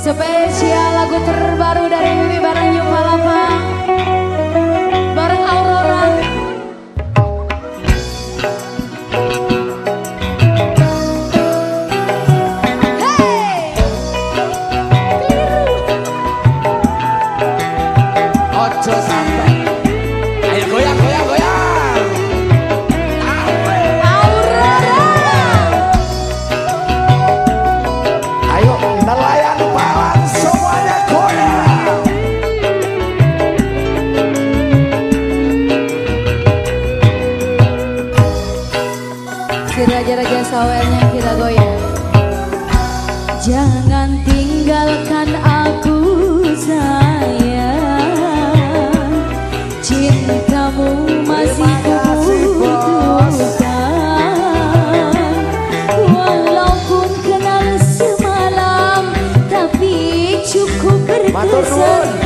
Spesial lagu terbaru dari Bibi Barang Yuk Palapa. si raja-raja sawernya kita goyang. Jangan tinggalkan aku sayang. Cintamu masih kubutuhkan Walaupun kenal semalam Tapi cukup berkesan.